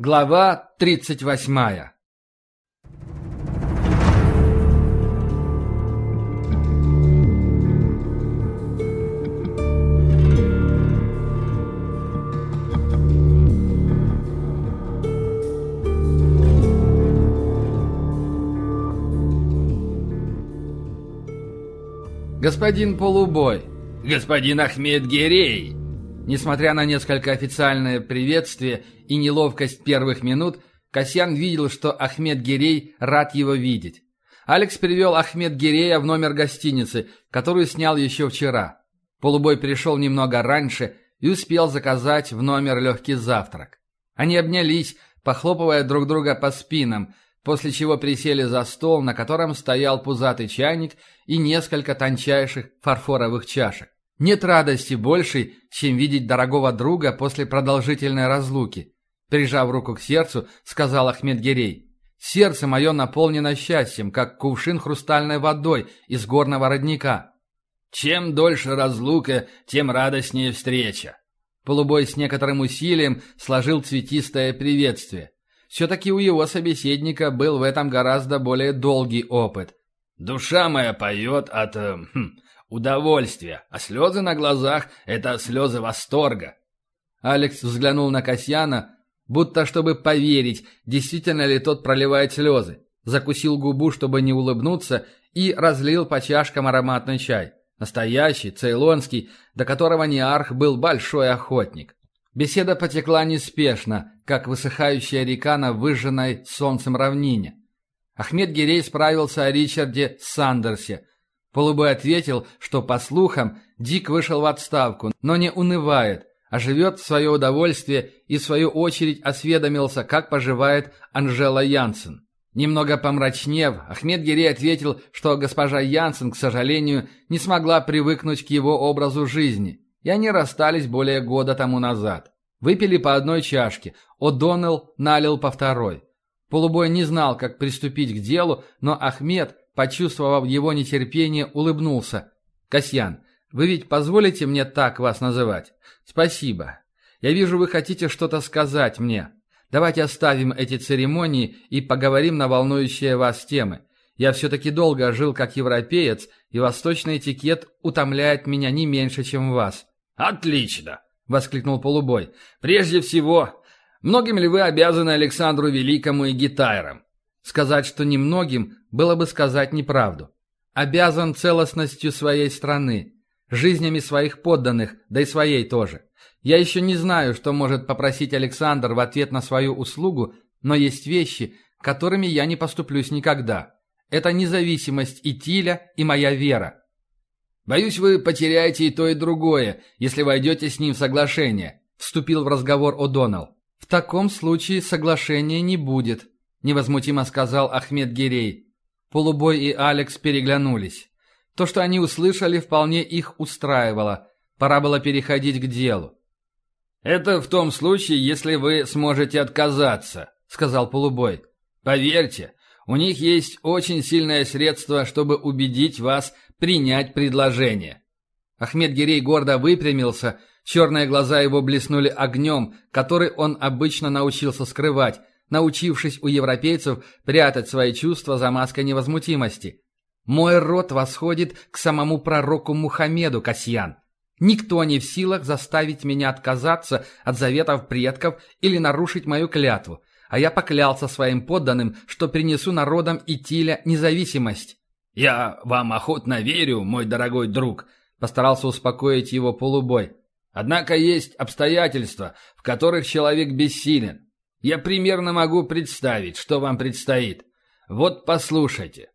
Глава 38 «Господин Полубой! Господин Ахмед Герей!» Несмотря на несколько официальное приветствие и неловкость первых минут, Касьян видел, что Ахмед Герей рад его видеть. Алекс привел Ахмед Гирея в номер гостиницы, которую снял еще вчера. Полубой пришел немного раньше и успел заказать в номер легкий завтрак. Они обнялись, похлопывая друг друга по спинам, после чего присели за стол, на котором стоял пузатый чайник и несколько тончайших фарфоровых чашек. Нет радости большей, чем видеть дорогого друга после продолжительной разлуки. Прижав руку к сердцу, сказал Ахмед Герей. «Сердце мое наполнено счастьем, как кувшин хрустальной водой из горного родника». «Чем дольше разлука, тем радостнее встреча». Полубой с некоторым усилием сложил цветистое приветствие. Все-таки у его собеседника был в этом гораздо более долгий опыт. «Душа моя поет от э, хм, удовольствия, а слезы на глазах — это слезы восторга». Алекс взглянул на Касьяна, будто чтобы поверить, действительно ли тот проливает слезы. Закусил губу, чтобы не улыбнуться, и разлил по чашкам ароматный чай. Настоящий, цейлонский, до которого Ниарх был большой охотник. Беседа потекла неспешно, как высыхающая река на выжженной солнцем равнине. Ахмед Гирей справился о Ричарде Сандерсе. Полубой ответил, что, по слухам, Дик вышел в отставку, но не унывает, а живет в свое удовольствие и, в свою очередь, осведомился, как поживает Анжела Янсен. Немного помрачнев, Ахмед Гирей ответил, что госпожа Янсен, к сожалению, не смогла привыкнуть к его образу жизни, и они расстались более года тому назад. Выпили по одной чашке, О'Доннелл налил по второй. Полубой не знал, как приступить к делу, но Ахмед, почувствовав его нетерпение, улыбнулся. «Касьян, вы ведь позволите мне так вас называть? Спасибо. Я вижу, вы хотите что-то сказать мне. Давайте оставим эти церемонии и поговорим на волнующие вас темы. Я все-таки долго жил как европеец, и восточный этикет утомляет меня не меньше, чем вас». «Отлично!» — воскликнул Полубой. «Прежде всего, многим ли вы обязаны Александру Великому и Гитайрам?» Сказать, что немногим, было бы сказать неправду. Обязан целостностью своей страны, жизнями своих подданных, да и своей тоже. Я еще не знаю, что может попросить Александр в ответ на свою услугу, но есть вещи, которыми я не поступлюсь никогда. Это независимость Итиля и моя вера. «Боюсь, вы потеряете и то, и другое, если войдете с ним в соглашение», — вступил в разговор О'Доннелл. «В таком случае соглашения не будет», — невозмутимо сказал Ахмед Гирей. Полубой и Алекс переглянулись. То, что они услышали, вполне их устраивало. Пора было переходить к делу. «Это в том случае, если вы сможете отказаться», — сказал Полубой. «Поверьте, у них есть очень сильное средство, чтобы убедить вас принять предложение. Ахмед Гирей гордо выпрямился, черные глаза его блеснули огнем, который он обычно научился скрывать, научившись у европейцев прятать свои чувства за маской невозмутимости. «Мой род восходит к самому пророку Мухаммеду, Касьян. Никто не в силах заставить меня отказаться от заветов предков или нарушить мою клятву, а я поклялся своим подданным, что принесу народам Итиля независимость. «Я вам охотно верю, мой дорогой друг», — постарался успокоить его полубой. «Однако есть обстоятельства, в которых человек бессилен. Я примерно могу представить, что вам предстоит. Вот послушайте».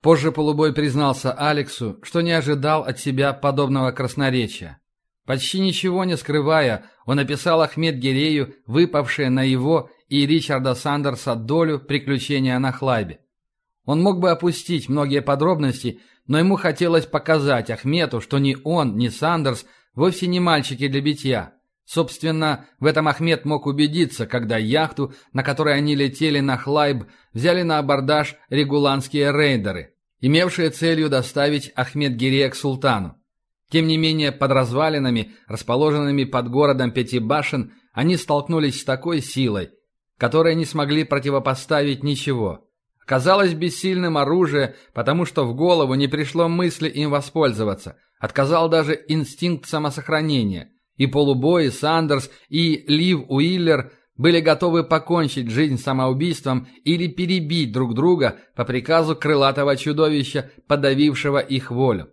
Позже полубой признался Алексу, что не ожидал от себя подобного красноречия. Почти ничего не скрывая, он описал Ахмед Гирею, выпавшее на его и Ричарда Сандерса долю приключения на Хлайбе. Он мог бы опустить многие подробности, но ему хотелось показать Ахмету, что ни он, ни Сандерс вовсе не мальчики для битья. Собственно, в этом Ахмед мог убедиться, когда яхту, на которой они летели на Хлайб, взяли на абордаж регуланские рейдеры, имевшие целью доставить Ахмед Гирея к султану. Тем не менее, под развалинами, расположенными под городом Пяти башен, они столкнулись с такой силой, которые не смогли противопоставить ничего. Казалось бессильным оружие, потому что в голову не пришло мысли им воспользоваться. Отказал даже инстинкт самосохранения. И Полубой, Сандерс, и Лив Уиллер были готовы покончить жизнь самоубийством или перебить друг друга по приказу крылатого чудовища, подавившего их волю.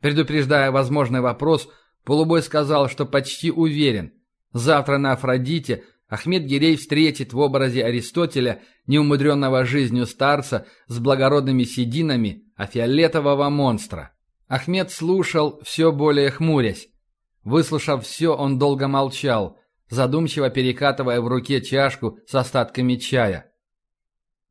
Предупреждая возможный вопрос, Полубой сказал, что почти уверен. Завтра на Афродите Ахмед Гирей встретит в образе Аристотеля неумудренного жизнью старца с благородными сединами, а фиолетового монстра. Ахмед слушал, все более хмурясь. Выслушав все, он долго молчал, задумчиво перекатывая в руке чашку с остатками чая.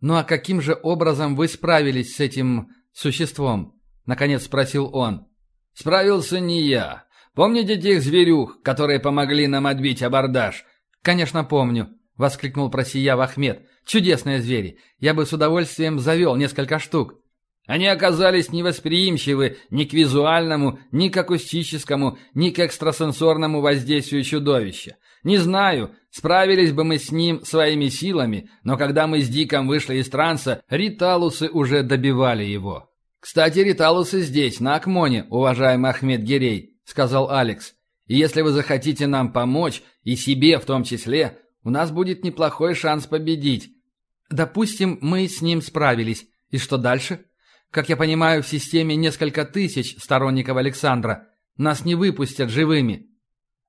«Ну а каким же образом вы справились с этим существом?» — наконец спросил он. «Справился не я. Помните тех зверюх, которые помогли нам отбить абордаж?» «Конечно помню», — воскликнул просияв Ахмед. «Чудесные звери. Я бы с удовольствием завел несколько штук». Они оказались невосприимчивы ни к визуальному, ни к акустическому, ни к экстрасенсорному воздействию чудовища. Не знаю, справились бы мы с ним своими силами, но когда мы с Диком вышли из транса, риталусы уже добивали его. «Кстати, риталусы здесь, на Акмоне, уважаемый Ахмед Гирей», — сказал Алекс. «И если вы захотите нам помочь, и себе в том числе, у нас будет неплохой шанс победить». «Допустим, мы с ним справились. И что дальше?» Как я понимаю, в системе несколько тысяч сторонников Александра. Нас не выпустят живыми.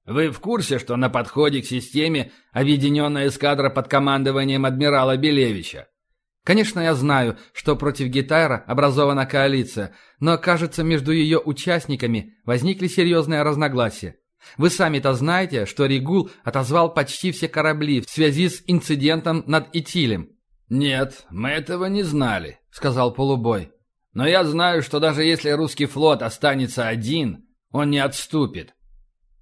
Вы в курсе, что на подходе к системе объединенная эскадра под командованием адмирала Белевича? Конечно, я знаю, что против Гитайра образована коалиция, но, кажется, между ее участниками возникли серьезные разногласия. Вы сами-то знаете, что Ригул отозвал почти все корабли в связи с инцидентом над Итилем. «Нет, мы этого не знали», — сказал Полубой. Но я знаю, что даже если русский флот останется один, он не отступит.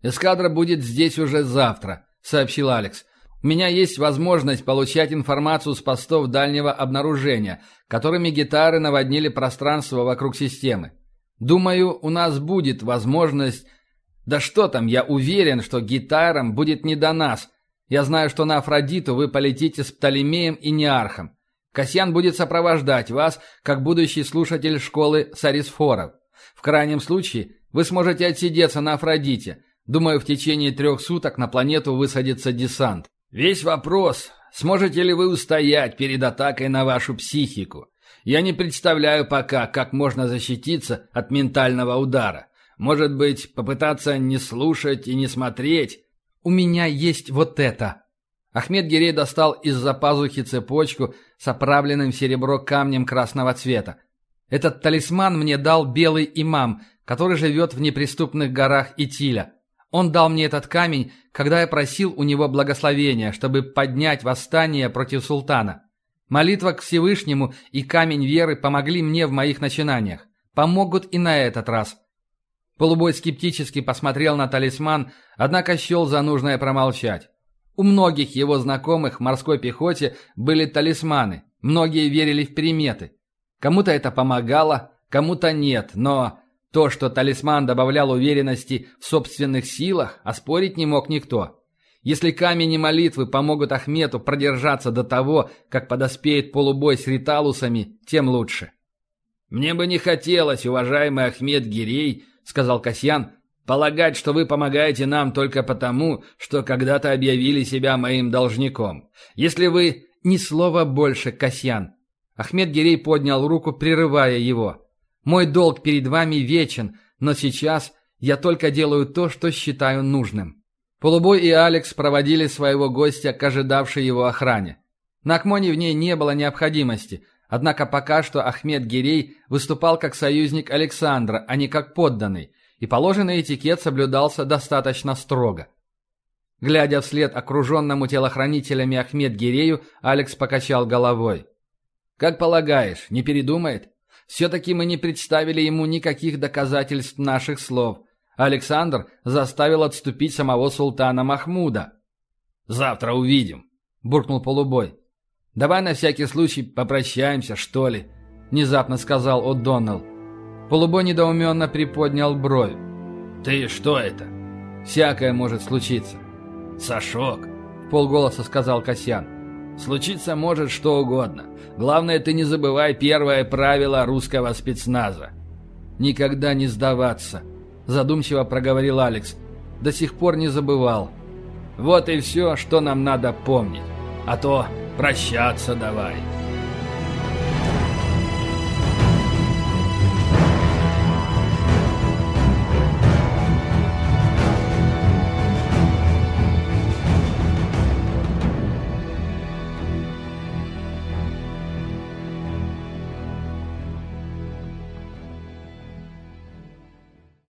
Эскадра будет здесь уже завтра, сообщил Алекс. У меня есть возможность получать информацию с постов дальнего обнаружения, которыми гитары наводнили пространство вокруг системы. Думаю, у нас будет возможность... Да что там, я уверен, что гитарам будет не до нас. Я знаю, что на Афродиту вы полетите с Птолемеем и Неархом. Касьян будет сопровождать вас, как будущий слушатель школы Сарисфоров. В крайнем случае, вы сможете отсидеться на Афродите. Думаю, в течение трех суток на планету высадится десант. Весь вопрос, сможете ли вы устоять перед атакой на вашу психику. Я не представляю пока, как можно защититься от ментального удара. Может быть, попытаться не слушать и не смотреть? У меня есть вот это. Ахмед Гирей достал из-за пазухи цепочку с оправленным в серебро камнем красного цвета. Этот талисман мне дал белый имам, который живет в неприступных горах Итиля. Он дал мне этот камень, когда я просил у него благословения, чтобы поднять восстание против султана. Молитва к Всевышнему и камень веры помогли мне в моих начинаниях. Помогут и на этот раз. Полубой скептически посмотрел на талисман, однако счел за нужное промолчать. У многих его знакомых в морской пехоте были талисманы, многие верили в приметы. Кому-то это помогало, кому-то нет, но то, что талисман добавлял уверенности в собственных силах, оспорить не мог никто. Если камень и молитвы помогут Ахмету продержаться до того, как подоспеет полубой с риталусами, тем лучше. «Мне бы не хотелось, уважаемый Ахмед Гирей», — сказал Касьян, Полагать, что вы помогаете нам только потому, что когда-то объявили себя моим должником. Если вы... Ни слова больше, Касьян. Ахмед Гирей поднял руку, прерывая его. Мой долг перед вами вечен, но сейчас я только делаю то, что считаю нужным. Полубой и Алекс проводили своего гостя к ожидавшей его охране. На Акмоне в ней не было необходимости, однако пока что Ахмед Гирей выступал как союзник Александра, а не как подданный, и положенный этикет соблюдался достаточно строго. Глядя вслед окруженному телохранителями Ахмед Гирею, Алекс покачал головой. «Как полагаешь, не передумает? Все-таки мы не представили ему никаких доказательств наших слов. Александр заставил отступить самого султана Махмуда». «Завтра увидим», — буркнул полубой. «Давай на всякий случай попрощаемся, что ли», — внезапно сказал О'Доннелл. Полубой недоуменно приподнял бровь. «Ты что это?» «Всякое может случиться». «Сашок», — полголоса сказал Касьян. Случиться может что угодно. Главное, ты не забывай первое правило русского спецназа. Никогда не сдаваться, задумчиво проговорил Алекс. До сих пор не забывал. Вот и все, что нам надо помнить. А то прощаться давай.